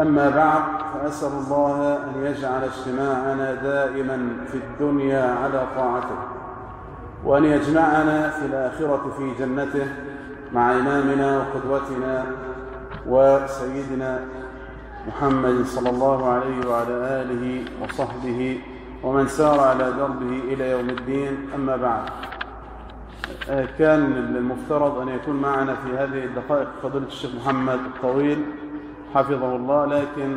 أما بعد فأسأل الله أن يجعل اجتماعنا دائما في الدنيا على طاعته وأن يجمعنا في الآخرة في جنته مع إمامنا وقدوتنا وسيدنا محمد صلى الله عليه وعلى آله وصحبه ومن سار على دربه إلى يوم الدين. أما بعد كان المفترض أن يكون معنا في هذه الدقائق فضيلة الشيخ محمد الطويل حفظه الله لكن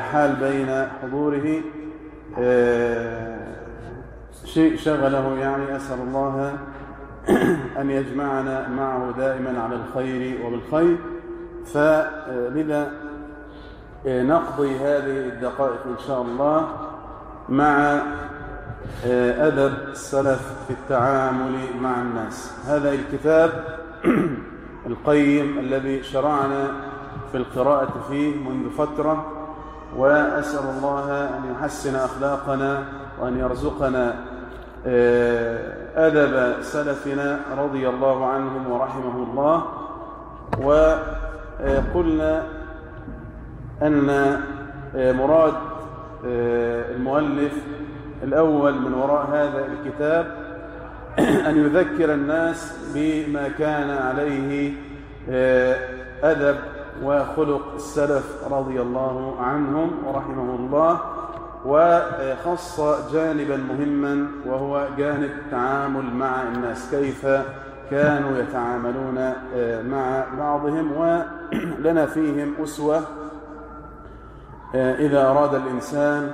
حال بين حضوره شيء شغله يعني أسأل الله أن يجمعنا معه دائما على الخير وبالخير. فلذا نقضي هذه الدقائق إن شاء الله مع أدب السلف في التعامل مع الناس. هذا الكتاب القيم الذي شرعنا في القراءة فيه منذ فترة وأسأل الله أن يحسن أخلاقنا وأن يرزقنا أدب سلفنا رضي الله عنهم ورحمه الله. وقلنا أن مراد المؤلف الأول من وراء هذا الكتاب أن يذكر الناس بما كان عليه أدب وخلق السلف رضي الله عنهم ورحمه الله وخص جانبا مهما وهو جانب التعامل مع الناس. كيف كانوا يتعاملون مع بعضهم ولنا فيهم أسوة إذا أراد الإنسان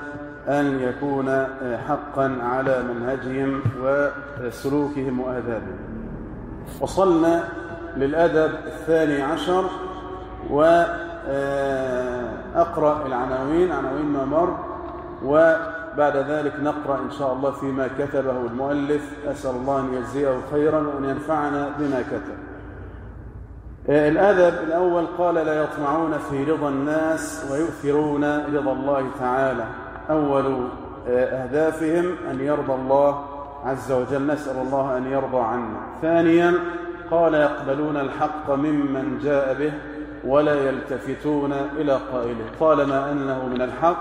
أن يكون حقا على منهجهم وسلوكهم وآدابهم وصلنا للأدب الثاني عشر. وأقرأ العناوين عناوين ما مر وبعد ذلك نقرأ إن شاء الله فيما كتبه المؤلف. أسأل الله أن يجزيه خيرا وأن ينفعنا بما كتب. الأدب الأول قال لا يطمعون في رضا الناس ويؤثرون رضا الله تعالى. أول أهدافهم أن يرضى الله عز وجل. نسأل الله أن يرضى عنا. ثانيا قال يقبلون الحق ممن جاء به ولا يلتفتون إلى قائله طالما أنه من الحق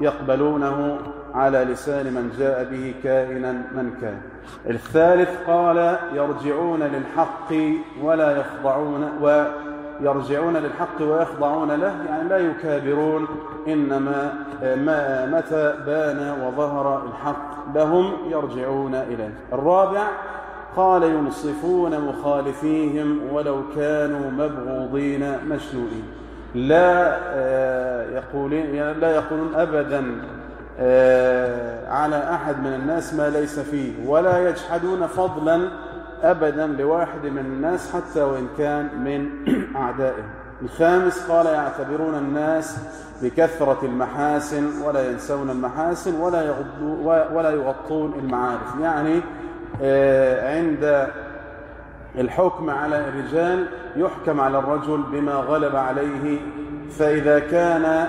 يقبلونه على لسان من جاء به كائنا من كان. الثالث قال يرجعون للحق ولا يخضعون ويرجعون للحق ويخضعون له يعني لا يكابرون. إنما ما متى بان وظهر الحق لهم يرجعون إليه. الرابع قال ينصفون مخالفيهم ولو كانوا مبغوضين مشنوئين. لا يقولون لا يقولون أبدا على أحد من الناس ما ليس فيه ولا يجحدون فضلا أبدا لواحد من الناس حتى وإن كان من أعدائهم. الخامس قال يعتبرون الناس بكثرة المحاسن ولا ينسون المحاسن ولا ولا يغطون المعارف. يعني عند الحكم على الرجال يحكم على الرجل بما غلب عليه فإذا كان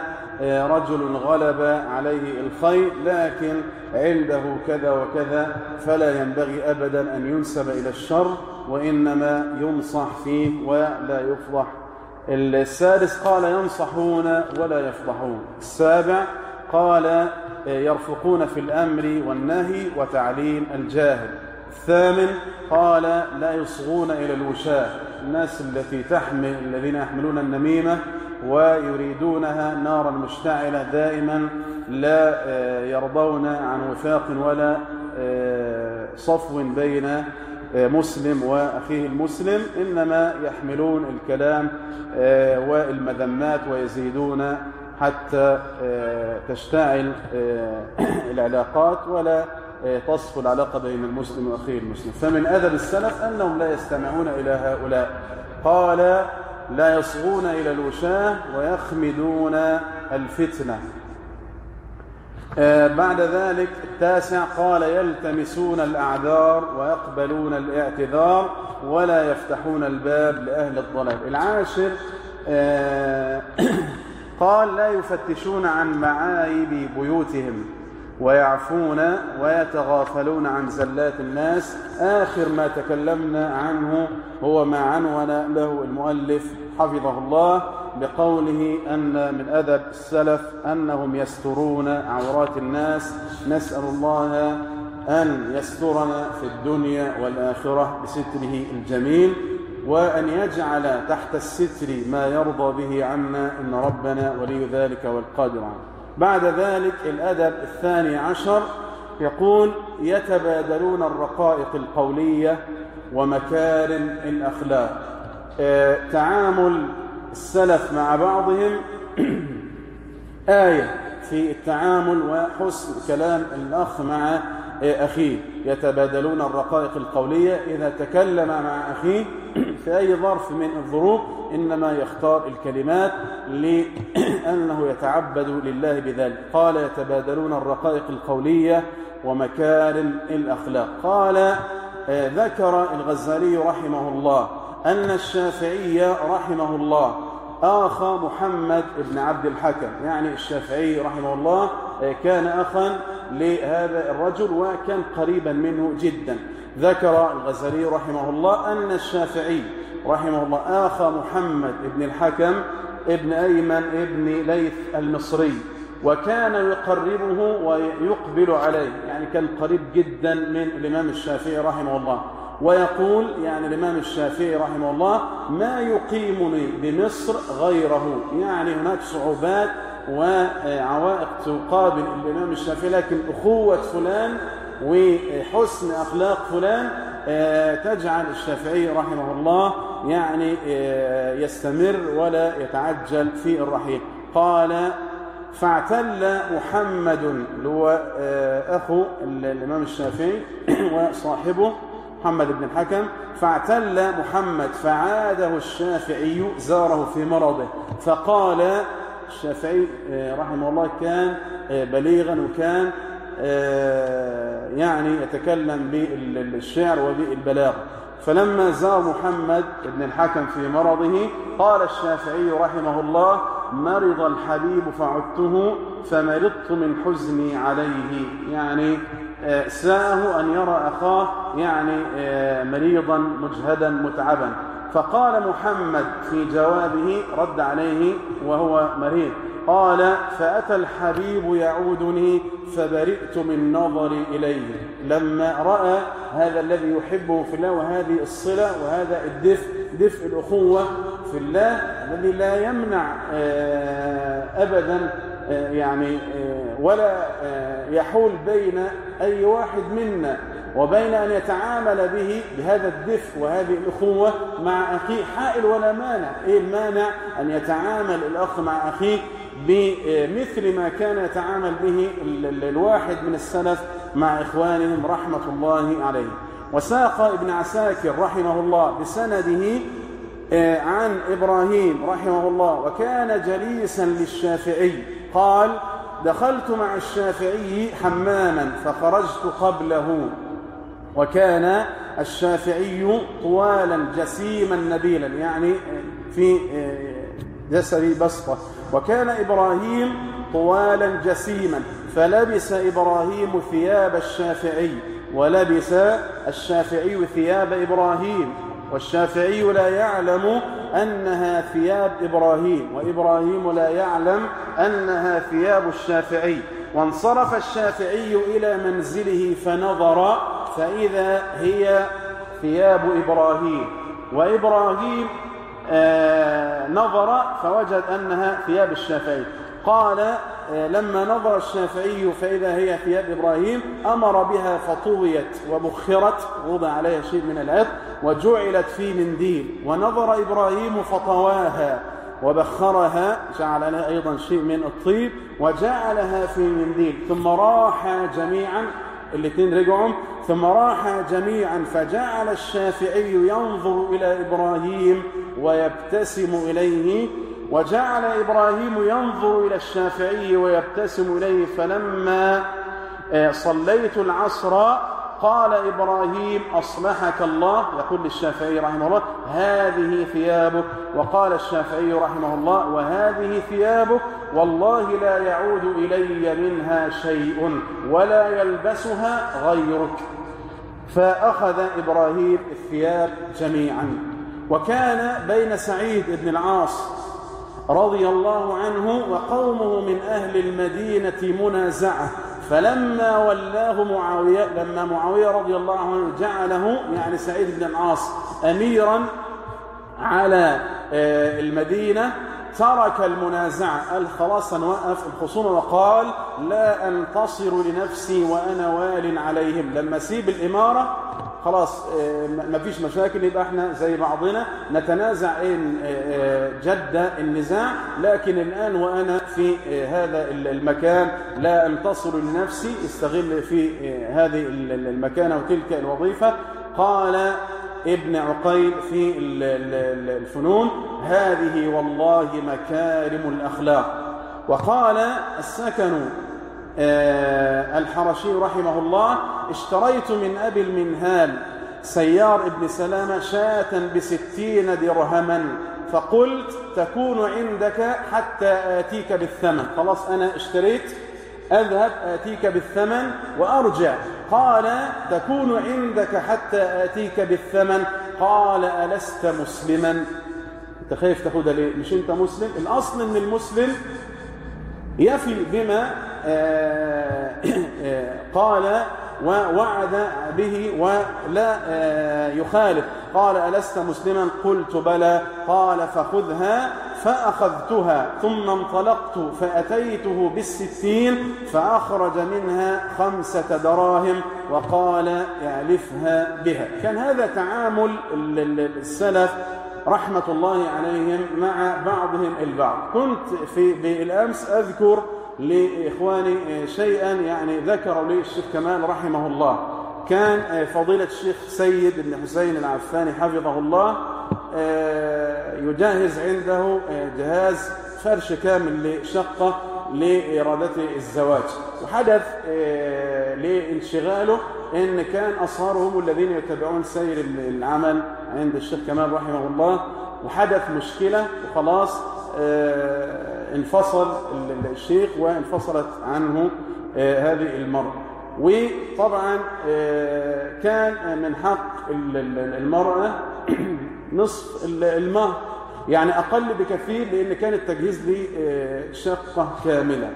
رجل غلب عليه الخير لكن عنده كذا وكذا فلا ينبغي أبدا أن ينسب إلى الشر وإنما ينصح فيه ولا يفضح. السادس قال ينصحون ولا يفضحون. السابع قال يرفقون في الأمر والنهي وتعليم الجاهل. الثامن قال لا يصغون إلى الوشاة الناس التي تحمل الذين يحملون النميمة ويريدونها نارا مشتعلة دائما لا يرضون عن وفاق ولا صفو بين مسلم وأخيه المسلم إنما يحملون الكلام والمذمات ويزيدون حتى تشتعل العلاقات ولا تصفو العلاقة بين المسلم وأخيه المسلم. فمن أدب السلف أنهم لا يستمعون إلى هؤلاء. قال لا يصغون إلى الوشاة ويخمدون الفتنة. آه، بعد ذلك التاسع قال يلتمسون الأعذار ويقبلون الاعتذار ولا يفتحون الباب لأهل الضلال. العاشر آه، قال لا يفتشون عن معايب بيوتهم. ويعفون ويتغافلون عن زلات الناس. آخر ما تكلمنا عنه هو ما عنون له المؤلف حفظه الله بقوله أن من أدب السلف أنهم يسترون عورات الناس. نسأل الله أن يسترنا في الدنيا والآخرة بستره الجميل وأن يجعل تحت الستر ما يرضى به عنا إن ربنا ولي ذلك والقادر عنه بعد ذلك الأدب الثاني عشر يقول يتبادلون الرقائق القولية ومكارم الأخلاق. آه، تعامل السلف مع بعضهم آية في التعامل وحسن كلام الأخ مع أخيه يتبادلون الرقائق القولية. إذا تكلم مع أخيه في أي ظرف من الظروف إنما يختار الكلمات لأنه يتعبد لله بذلك. قال يتبادلون الرقائق القولية ومكارم الأخلاق. قال آه، ذكر الغزالي رحمه الله أن الشافعي رحمه الله آخى محمد بن عبد الحكم. يعني الشافعي رحمه الله كان أخا لهذا الرجل وكان قريبا منه جدا. ذكر الغزالي رحمه الله أن الشافعي رحمه الله آخى محمد بن الحكم ابن أيمن ابن ليث المصري وكان يقربه ويقبل عليه يعني كان قريب جدا من الإمام الشافعي رحمه الله. ويقول يعني الإمام الشافعي رحمه الله ما يقيمني بمصر غيره. يعني هناك صعوبات وعوائق تقابل الإمام الشافعي لكن أخوة فلان وحسن أخلاق فلان آه، تجعل الشافعي رحمه الله يعني آه، يستمر ولا يتعجل في الرحيل. قال فاعتل محمد هو آه، أخو الإمام الشافعي وصاحبه محمد بن الحكم. فاعتل محمد فعاده الشافعي زاره في مرضه. فقال الشافعي آه، رحمه الله كان آه، بليغا وكان آه، يعني يتكلم بالشعر وبالبلاغة. فلما زار محمد بن الحكم في مرضه قال الشافعي رحمه الله مرض الحبيب فعدته فمرضت من حزني عليه. يعني ساءه أن يرى أخاه يعني مريضا مجهدا متعبا. فقال محمد في جوابه رد عليه وهو مريض. قال فأتى الحبيب يعودني فبرئت من نظري إليه. لما رأى هذا الذي يحبه في الله وهذه الصلة وهذا الدفء دفء الأخوة في الله الذي لا يمنع آه، أبدا آه، يعني آه، ولا يحول بين أي واحد منا وبين أن يتعامل به بهذا الدفء وهذه الأخوة مع أخيه حائل ولا مانع. إيه المانع؟ أن يتعامل الأخ مع أخيه بمثل ما كان يتعامل به الواحد من السلف مع إخوانهم رحمة الله عليه وساق ابن عساكر رحمه الله بسنده آه، عن إبراهيم رحمه الله وكان جليسا للشافعي. قال دخلت مع الشافعي حماما فخرجت قبله. وكان الشافعي طوالا جسيما نبيلا يعني في جسد بسطة. وكان إبراهيم طوالا جسيما فلبس إبراهيم ثياب الشافعي ولبس الشافعي ثياب إبراهيم. والشافعي لا يعلم أنها ثياب إبراهيم وإبراهيم لا يعلم أنها ثياب الشافعي. وانصرف الشافعي إلى منزله فنظر فإذا هي ثياب إبراهيم. وإبراهيم آه نظر فوجد أنها ثياب الشافعي. قال آه لما نظر الشافعي فإذا هي ثياب إبراهيم أمر بها فطويت وبخرت وضع عليها شيء من العطر وجعلت في منديل. ونظر إبراهيم فطواها وبخرها جعل لها أيضا شيء من الطيب وجعلها في منديل. ثم راح جميعا الاثنين رجعوا ثم راح جميعا فجعل الشافعي ينظر إلى إبراهيم ويبتسم إليه وجعل إبراهيم ينظر إلى الشافعي ويبتسم إليه فلما صليت العصر قال إبراهيم أصلحك الله يقول للشافعي رحمه الله هذه ثيابك. وقال الشافعي رحمه الله وهذه ثيابك والله لا يعود إلي منها شيء ولا يلبسها غيرك. فأخذ إبراهيم الثياب جميعا. وكان بين سعيد بن العاص رضي الله عنه وقومه من أهل المدينة منازعة. فلما ولاه معاوية لما معاوية رضي الله عنه جعله يعني سعيد بن العاص أميرا على المدينة ترك المنازعة قال خلاص الخصومة وقال لا أنتصر لنفسي وأنا وال عليهم. لما أسيب الإمارة خلاص ما فيش مشاكل يبقى إحنا زي بعضنا نتنازع ان جد النزاع. لكن الآن وأنا في هذا المكان لا أنتصر لنفسي استغل في هذه المكانة وتلك الوظيفة. قال ابن عقيل في الفنون هذه والله مكارم الأخلاق. وقال السكن الحرشي رحمه الله اشتريت من أبي المنهال سيار ابن سلامة شاة بستين درهما فقلت تكون عندك حتى آتيك بالثمن. خلاص أنا اشتريت أذهب آتيك بالثمن وأرجع. قال تكون عندك حتى آتيك بالثمن. قال ألست مسلما. أنت خايف تاخدها ليه؟ مش أنت مسلم؟ الأصل أن المسلم يفي بما قال ووعد به ولا يخالف. قال ألست مسلما؟ قلت بلى. قال فخذها فأخذتها ثم انطلقت فأتيته بالستين فأخرج منها خمسة دراهم وقال اعلفها بها. كان هذا تعامل السلف رحمة الله عليهم مع بعضهم البعض. كنت في بالأمس أذكر لإخواني شيئا يعني ذكر لي الشيخ كمال رحمه الله. كان فضيلة الشيخ سيد بن حسين العفاني حفظه الله يجهز عنده جهاز فرش كامل لشقة لإرادة الزواج. وحدث لانشغاله إن كان أصهارهم الذين يتبعون سير العمل عند الشيخ كمال رحمه الله. وحدث مشكلة وخلاص انفصل الشيخ وانفصلت عنه هذه المرأة. وطبعا كان من حق المرأة نصف المهر. يعني أقل بكثير لأن كان التجهيز لي شقة كاملة.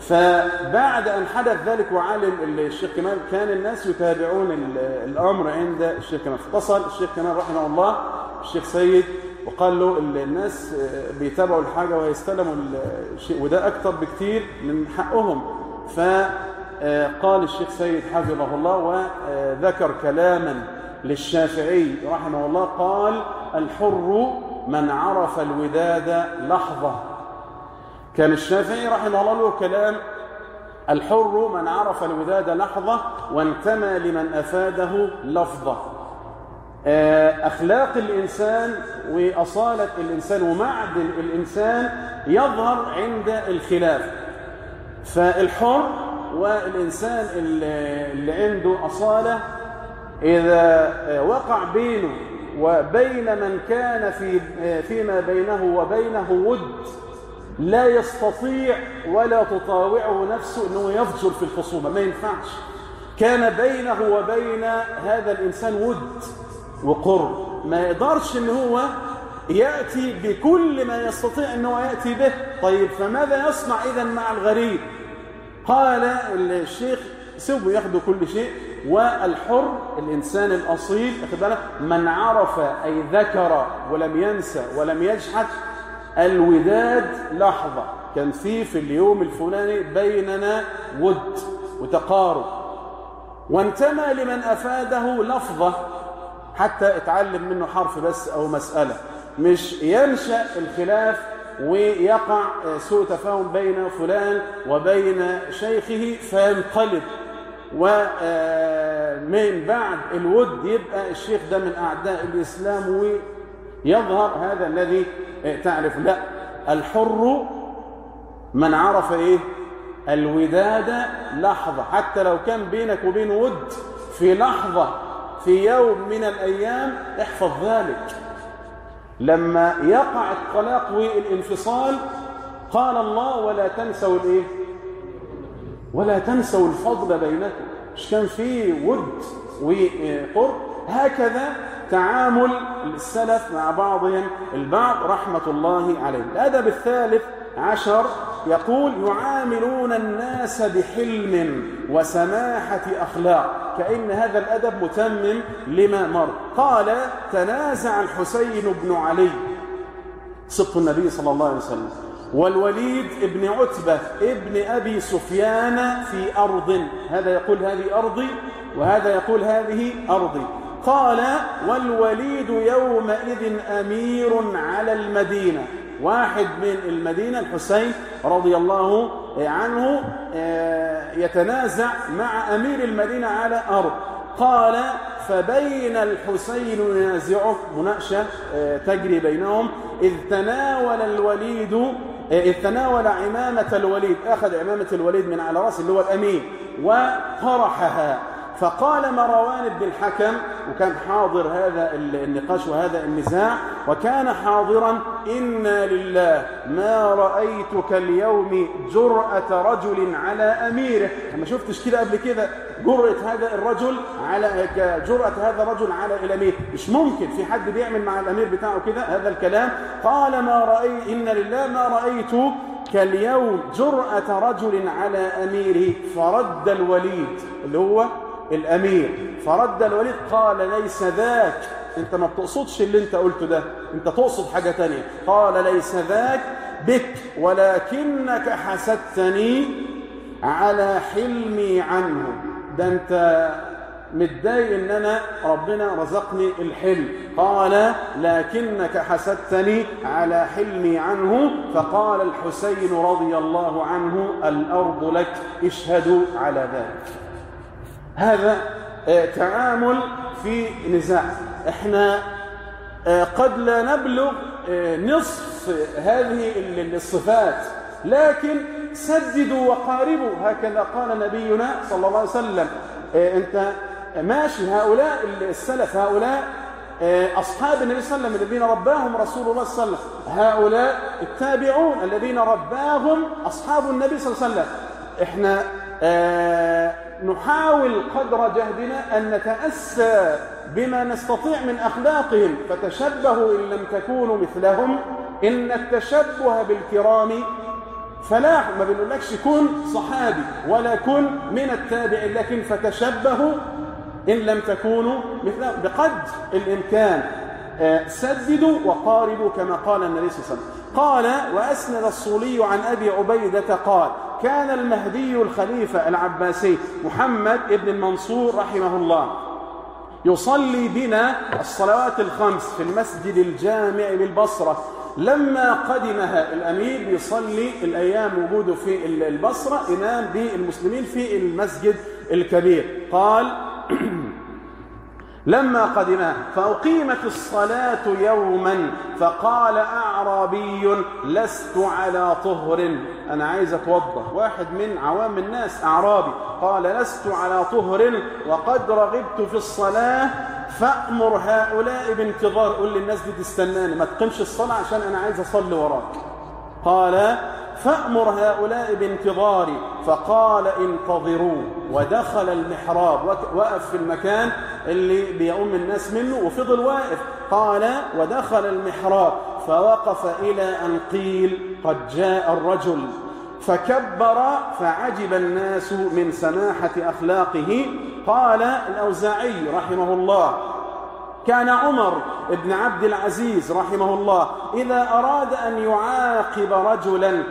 فبعد أن حدث ذلك وعلم الشيخ كمال كان الناس يتابعون الأمر عند الشيخ كمال. فاتصل الشيخ كمال رحمه الله الشيخ سيد وقال له الناس بيتابعوا الحاجة ويستلموا الشيء وده أكتر بكتير من حقهم. فقال الشيخ سيد حفظه الله وذكر كلاما للشافعي رحمه الله قال الحر من عرف الوداد لحظة. كان الشافعي رحمه الله له كلام الحر من عرف الوداد لحظة وانتمى لمن أفاده لفظة. أخلاق الإنسان وأصالة الإنسان ومعدن الإنسان يظهر عند الخلاف. فالحر والإنسان اللي عنده أصالة إذا وقع بينه وبين من كان في فيما بينه وبينه ود لا يستطيع ولا تطاوعه نفسه أنه يفجر في الخصومة ما ينفعش. كان بينه وبين هذا الإنسان ود. وقرب ما يقدرش إن هو يأتي بكل ما يستطيع إن هو يأتي به. طيب فماذا يصنع إذا مع الغريب؟ قال الشيخ سيبوا ياخدوا كل شيء. والحر الإنسان الأصيل بالك؟ من عرف أي ذكر ولم ينسى ولم يجحد الوداد لحظة. كان في في اليوم الفلاني بيننا ود وتقارب. وانتمى لمن أفاده لفظة. حتى اتعلم منه حرف بس أو مسألة. مش ينشأ الخلاف ويقع سوء تفاهم بين فلان وبين شيخه فينقلب. ومن بعد الود يبقى الشيخ ده من أعداء الإسلام ويظهر هذا الذي تعرف لا. الحر من عرف إيه؟ الوداد لحظة. حتى لو كان بينك وبين ود في لحظة في يوم من الأيام احفظ ذلك. لما يقع الطلاق والانفصال قال الله ولا تنسوا الإيه؟ ولا تنسوا الفضل بينكم. مش كان في ود وقرب؟ هكذا تعامل السلف مع بعضهم البعض رحمة الله عليه الأدب الثالث عشر يقول يعاملون الناس بحلم وسماحة أخلاق. كأن هذا الأدب متمم لما مر. قال تنازع الحسين بن علي. صدق النبي صلى الله عليه وسلم. والوليد ابن عتبة ابن أبي سفيان في أرض. هذا يقول هذه أرضي وهذا يقول هذه أرضي قال والوليد يومئذ أمير على المدينة. واحد من المدينة الحسين رضي الله عنه آه، يتنازع مع أمير المدينة على أرض. قال فبين الحسين ينازعه. مناقشة آه، تجري بينهم. إذ تناول الوليد آه، إذ تناول عمامة الوليد. أخذ عمامة الوليد من على رأسه اللي هو الأمين وطرحها. فقال مروان بن الحكم وكان حاضر هذا النقاش وهذا النزاع وكان حاضرا إنا لله ما رأيتك اليوم جرأة رجل على أميره. ما شفتش كده قبل كده جرأة هذا الرجل على جرأة هذا الرجل على الأمير مش ممكن في حد بيعمل مع الأمير بتاعه كده هذا الكلام. قال ما رأيت إن لله ما رأيت كاليوم جرأة رجل على أميره. فرد الوليد اللي هو الأمير. فرد الوليد قال ليس ذاك. أنت ما بتقصدش اللي أنت قلته ده. أنت تقصد حاجة تانية. قال ليس ذاك. بك. ولكنك حسدتني على حلمي عنه. ده أنت متضايق إن أنا ربنا رزقني الحلم. قال لكنك حسدتني على حلمي عنه. فقال الحسين رضي الله عنه الأرض لك. اشهدوا على ذلك. هذا آه، تعامل في نزاع. إحنا آه، قد لا نبلغ آه، نصف هذه الصفات لكن سددوا وقاربوا. هكذا قال نبينا صلى الله عليه وسلم. أنت ماشي هؤلاء السلف هؤلاء أصحاب النبي صلى الله عليه وسلم الذين رباهم رسول الله صلى الله عليه وسلم. هؤلاء التابعون الذين رباهم أصحاب النبي صلى الله عليه وسلم. إحنا نحاول قدر جهدنا أن نتأسى بما نستطيع من أخلاقهم فتشبهوا إن لم تكونوا مثلهم إن التشبه بالكرام فلاح. ما بنقولكش كن صحابي ولا كن من التابع لكن فتشبهوا إن لم تكونوا مثلهم. بقدر الإمكان آه، سددوا وقاربوا كما قال النبي صلى الله عليه وسلم. قال وأسند الصولي عن أبي عبيدة قال كان المهدي الخليفة العباسي محمد بن المنصور رحمه الله يصلي بنا الصلوات الخمس في المسجد الجامع بالبصرة لما قدمها الأمير يصلي الأيام وجوده في البصرة إمام بالمسلمين في المسجد الكبير. قال لما قدمها فأقيمت الصلاة يوما فقال أعرابي لست على طهر. أنا عايز أتوضى واحد من عوام الناس أعرابي قال لست على طهر وقد رغبت في الصلاة فأمر هؤلاء بانتظار. قل للناس دي تستناني ما تقمش الصلاة عشان أنا عايز أصلي وراك. قال فأمر هؤلاء بانتظاري فقال انتظروا ودخل المحراب وقف في المكان اللي بيؤم الناس منه وفضل واقف قال ودخل المحراب. فوقف إلى أن قيل قد جاء الرجل. فكبر فعجب الناس من سماحة أخلاقه. قال الأوزاعي رحمه الله كان عمر بن عبد العزيز رحمه الله إذا أراد أن يعاقب رجلا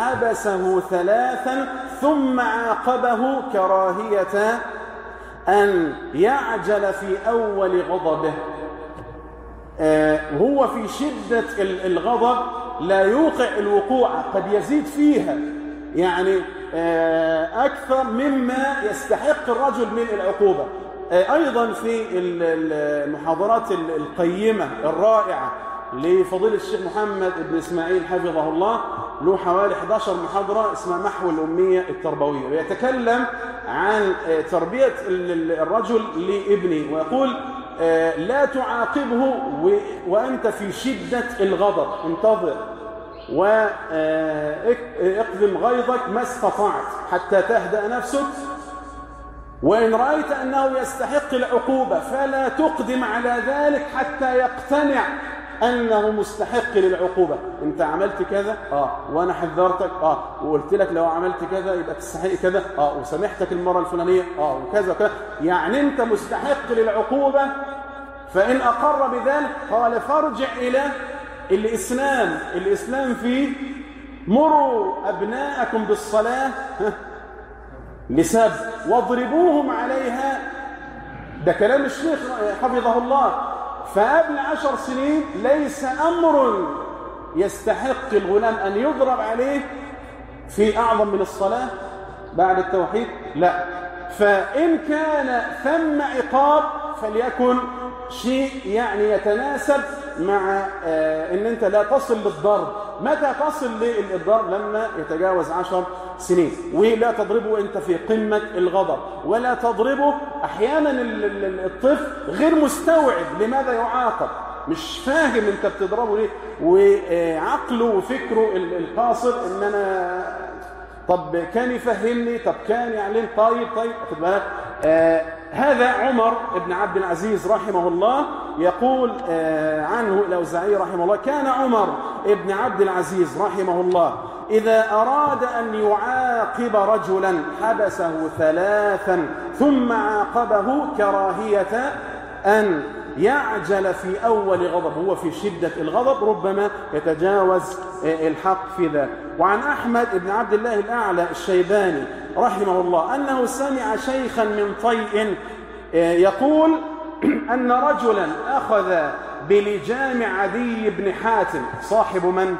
حبسه ثلاثا ثم عاقبه كراهية أن يعجل في أول غضبه. آه، في شدة الغضب لا يوقع الوقوع قد يزيد فيها. يعني آه، أكثر مما يستحق الرجل من العقوبة. آه، أيضا في المحاضرات القيمة الرائعة. لفضيلة الشيخ محمد بن إسماعيل حفظه الله له حوالي 11 محاضرة اسمها محو الأمية التربوية ويتكلم عن تربية الرجل لابنه ويقول لا تعاقبه وأنت في شدة الغضب انتظر واقذم غيظك ما استطعت حتى تهدأ نفسك وإن رأيت أنه يستحق العقوبة فلا تقدم على ذلك حتى يقتنع أنه مستحق للعقوبة. أنت عملت كذا آه وأنا حذرتك آه وقلت لك لو عملت كذا يبقى تستحق كذا آه وسامحتك المرة الفلانية آه وكذا وكذا. يعني أنت مستحق للعقوبة فإن أقر بذلك قال فارجع إلى الإسلام. الإسلام فيه مروا أبناءكم بالصلاة لسبب واضربوهم عليها. ده كلام الشيخ حفظه الله. فقبل عشر سنين ليس أمر يستحق الغلام أن يضرب عليه في أعظم من الصلاة بعد التوحيد لا. فإن كان ثم عقاب فليكن شيء يعني يتناسب مع آه إن أنت لا تصل للضرب. متى تصل للضرب لما يتجاوز عشر سنين. ولا تضربه أنت في قمة الغضب ولا تضربه أحيانا الطفل غير مستوعب لماذا يعاقب. مش فاهم أنت بتضربه ليه. وعقله وفكره القاصر ان أنا طب كان يفهمني؟ طب كان يعلم طيب طيب آه هذا عمر بن عبد العزيز رحمه الله يقول آه عنه الأوزاعي رحمه الله كان عمر بن عبد العزيز رحمه الله إذا أراد أن يعاقب رجلا حبسه ثلاثا ثم عاقبه كراهية أن يعجل في أول غضب هو في شدة الغضب ربما يتجاوز الحق في ذلك وعن أحمد بن عبد الله الأعلى الشيباني رحمه الله أنه سمع شيخا من طيء يقول أن رجلا أخذ بلجام عدي بن حاتم صاحب من؟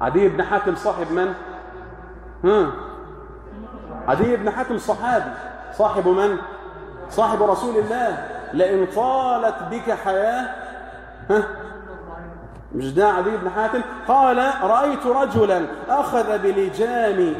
عدي بن حاتم صاحب من؟ ها عدي بن حاتم صحابي صاحب من؟ صاحب رسول الله لئن طالت بك حياة ها؟ مش ده عدي بن حاتم. قال رأيت رجلا أخذ بلجام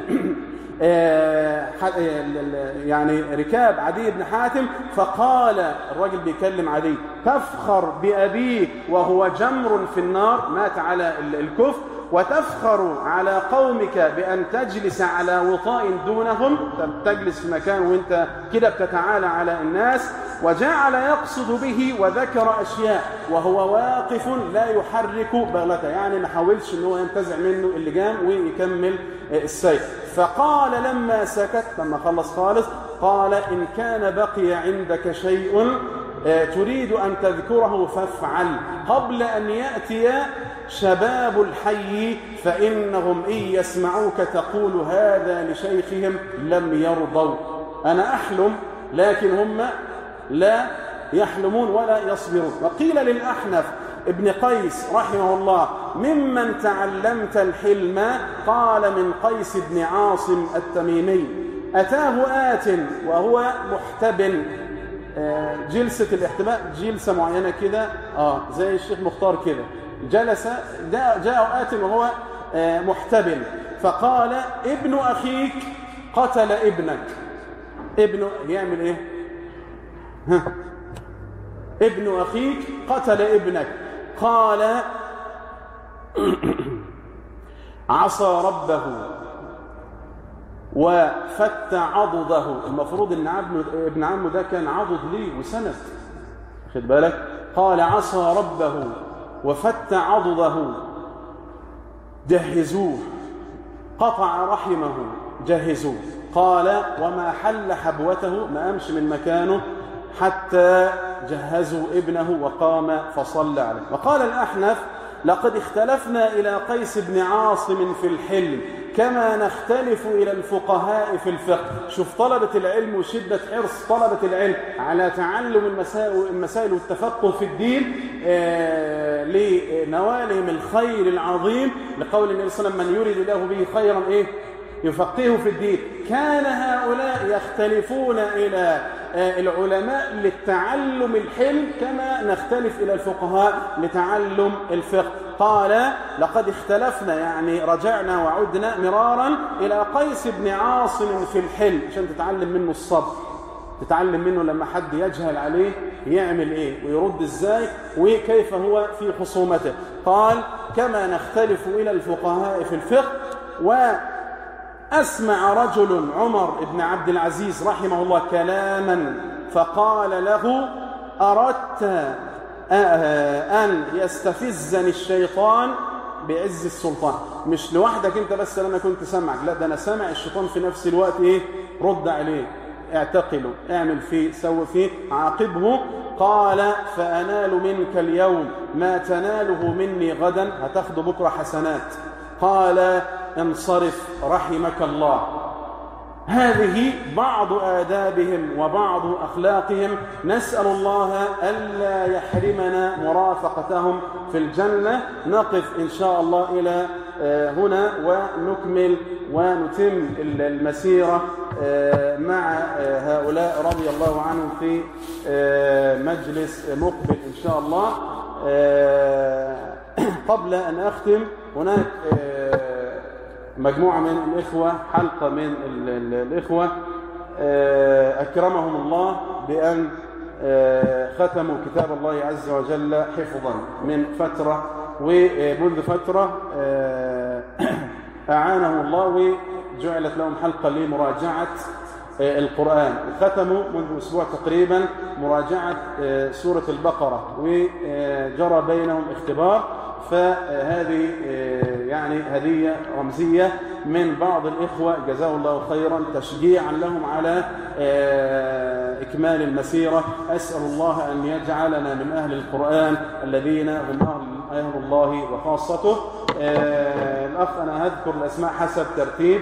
يعني ركاب عدي بن حاتم. فقال الرجل بيكلم عدي تفخر بأبيك وهو جمر في النار. مات على الكفر. وتفخر على قومك بأن تجلس على وطاء دونهم تجلس في مكان وانت كده بتتعالى على الناس. وجعل يقصد به وذكر أشياء وهو واقف لا يحرك بغلته يعني ما حاولش إن هو ينتزع منه اللجام ويكمل السير فقال لما سكت لما خلص خالص قال إن كان بقي عندك شيء تريد أن تذكره فافعل. قبل أن يأتي شباب الحي فإنهم إن يسمعوك تقول هذا لشيخهم لم يرضوا. أنا أحلم لكن هم لا يحلمون ولا يصبرون. وقيل للأحنف ابن قيس رحمه الله ممن تعلمت الحلم؟ قال من قيس بن عاصم التميمي. أتاه آت وهو محتب جلسة الاحتماء جلسة معينة كده. آه زي الشيخ مختار كده. جلس جاء آت وهو محتبل. فقال ابن أخيك قتل ابنك. ابن يعمل إيه؟ ها. ابن أخيك قتل ابنك. قال عصى ربه. وفت عضده. المفروض إن ابن عمه ده كان عضد ليه وسند. خد بالك؟ قال عصى ربه وفت عضده. جهزوه. قطع رحمه. جهزوه. قال وما حل حبوته. ما أمش من مكانه حتى جهزوا ابنه وقام فصلى عليه. وقال الأحنف لقد اختلفنا إلى قيس بن عاصم في الحلم. كما نختلف إلى الفقهاء في الفقه. شوف طلبة العلم وشدة حرص طلبة العلم على تعلم المسائل, والتفقه في الدين آه لنوالهم الخير العظيم. لقول النبي صلى الله عليه وسلم من يريد الله به خيرا إيه؟ يفقهه في الدين. كان هؤلاء يختلفون إلى العلماء للتعلم الحلم كما نختلف إلى الفقهاء لتعلم الفقه. قال لقد اختلفنا يعني رجعنا وعدنا مرارا إلى قيس بن عاصم في الحلم. عشان تتعلم منه الصبر. تتعلم منه لما حد يجهل عليه يعمل إيه؟ ويرد إزاي؟ وكيف هو في خصومته. قال كما نختلف إلى الفقهاء في الفقه وأسمع رجل عمر بن عبد العزيز رحمه الله كلاما فقال له أردت أن يستفزني الشيطان بعز السلطان. مش لوحدك أنت بس أنا كنت سامعك. لا ده أنا سامع الشيطان في نفس الوقت إيه؟ رد عليه. اعتقله اعمل فيه سوي فيه عاقبه. قال فأنال منك اليوم ما تناله مني غدا. هتاخد بكرة حسنات. قال انصرف رحمك الله. هذه بعض آدابهم وبعض أخلاقهم. نسأل الله ألا يحرمنا مرافقتهم في الجنة. نقف إن شاء الله إلى هنا ونكمل ونتم المسيرة مع هؤلاء رضي الله عنهم في مجلس مقبل إن شاء الله. قبل أن أختم هناك مجموعة من الإخوة حلقة من الإخوة أكرمهم الله بأن ختموا كتاب الله عز وجل حفظا من فترة ومنذ فترة أعانهم الله وجعلت لهم حلقة لمراجعة القرآن. ختموا منذ أسبوع تقريبا مراجعة سورة البقرة وجرى بينهم اختبار فهذه يعني هدية رمزية من بعض الإخوة جزاه الله خيرا تشجيعا لهم على إكمال المسيرة. أسأل الله أن يجعلنا من أهل القرآن الذين هم أهل, أهل الله وخاصته. الأخ أنا هذكر الأسماء حسب ترتيب.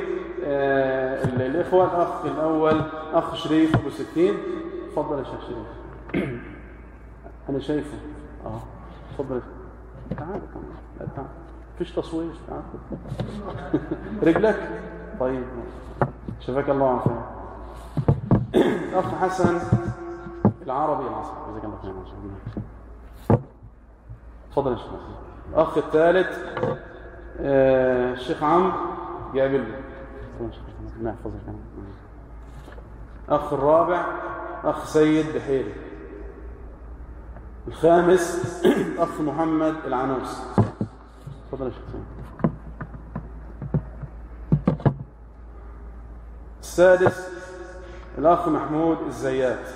الإخوة الأخ الأول أخ شريف أبو ستين. تفضل يا شيخ شريف. أنا شايفه. أه تفضل. تعال. تعال. فيش تصوير رجلك؟ طيب شفاك الله عافية أخ حسن العربي العصر جزاك الله خير تفضل يا شيخ الأخ الثالث آه الشيخ عمرو يحفظك. أخ الرابع أخ سيد بحيري. الخامس أخ محمد العنوس. تفضل يا شيخ السادس الأخ محمود الزيات.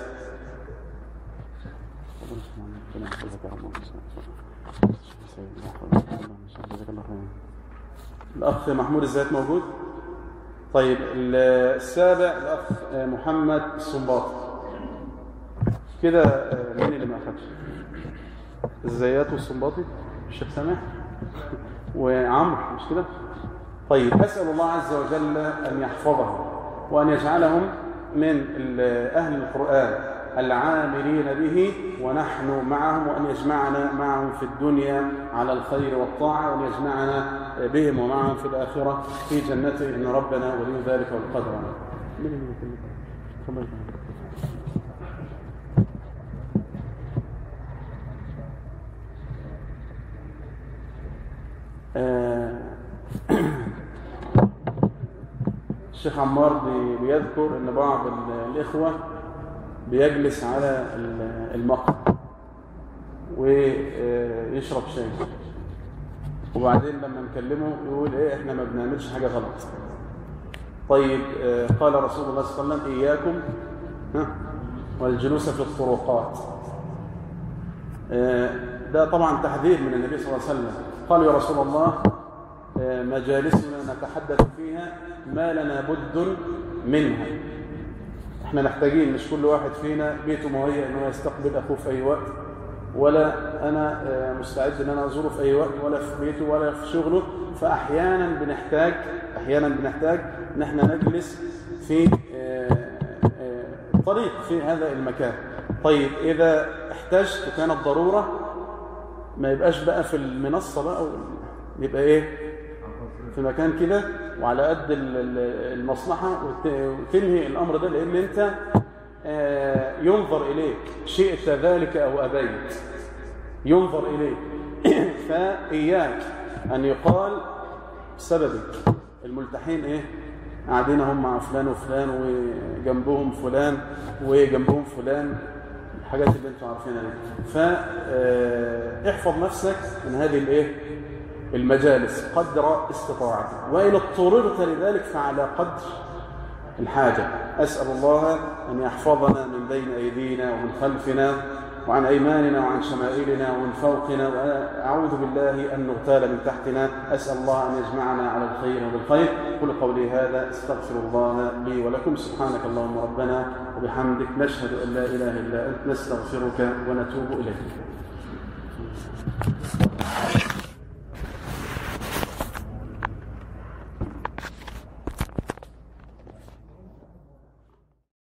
الأخ محمود الزيات موجود؟ طيب السابع الأخ محمد الصنباطي. كده مين اللي ما أخدش؟ الزيات والصنباطي؟ الشيخ سامح؟ وعمرو مش كده؟ طيب أسأل الله عز وجل أن يحفظهم وأن يجعلهم من أهل القرآن العاملين به ونحن معهم وأن يجمعنا معهم في الدنيا على الخير والطاعة وأن يجمعنا بهم ومعهم في الآخرة في جنته. إن ربنا ولي ذلك والقدر الشيخ عمار بيذكر إن بعض الإخوة بيجلس على المقهى ويشرب شاي. وبعدين لما نكلمه يقول إيه إحنا ما بنعملش حاجة غلط. طيب قال رسول الله صلى الله عليه وسلم إياكم والجلوس في الطرقات. ده طبعا تحذير من النبي صلى الله عليه وسلم. قال يا رسول الله مجالسنا نتحدث فيها ما لنا بد منها. إحنا محتاجين مش كل واحد فينا بيته مهيئ انه يستقبل أخوه في أي وقت ولا أنا مستعد إن أنا أزوره في أي وقت ولا في بيته ولا في شغله. فاحيانا بنحتاج أحيانا بنحتاج ان إحنا نجلس في طريق في هذا المكان. طيب إذا احتجت وكانت ضرورة ما يبقاش بقى في المنصة بقى يبقى إيه؟ في مكان كده وعلى قد المصلحة وتنهي الأمر ده لأن أنت آه، ينظر إليك. شئت ذلك أو أبيت. ينظر إليك. فإياك أن يقال بسببك الملتحين إيه؟ قاعدين هم مع فلان وفلان وجنبهم فلان وجنبهم فلان. الحاجات اللي أنتم عارفينها دي. فاحفظ نفسك من هذه الإيه؟ المجالس قدر استطاعتك وإن اضطررت لذلك فعلى قدر الحاجة. أسأل الله أن يحفظنا من بين أيدينا ومن خلفنا وعن أيماننا وعن شمائلنا ومن فوقنا. وأعوذ بالله أن نغتال من تحتنا. أسأل الله أن يجمعنا على الخير وبالخير كل قولي هذا استغفر الله لي ولكم. سبحانك اللهم ربنا وبحمدك. نشهد أن لا إله إلا أنت. نستغفرك ونتوب إليك.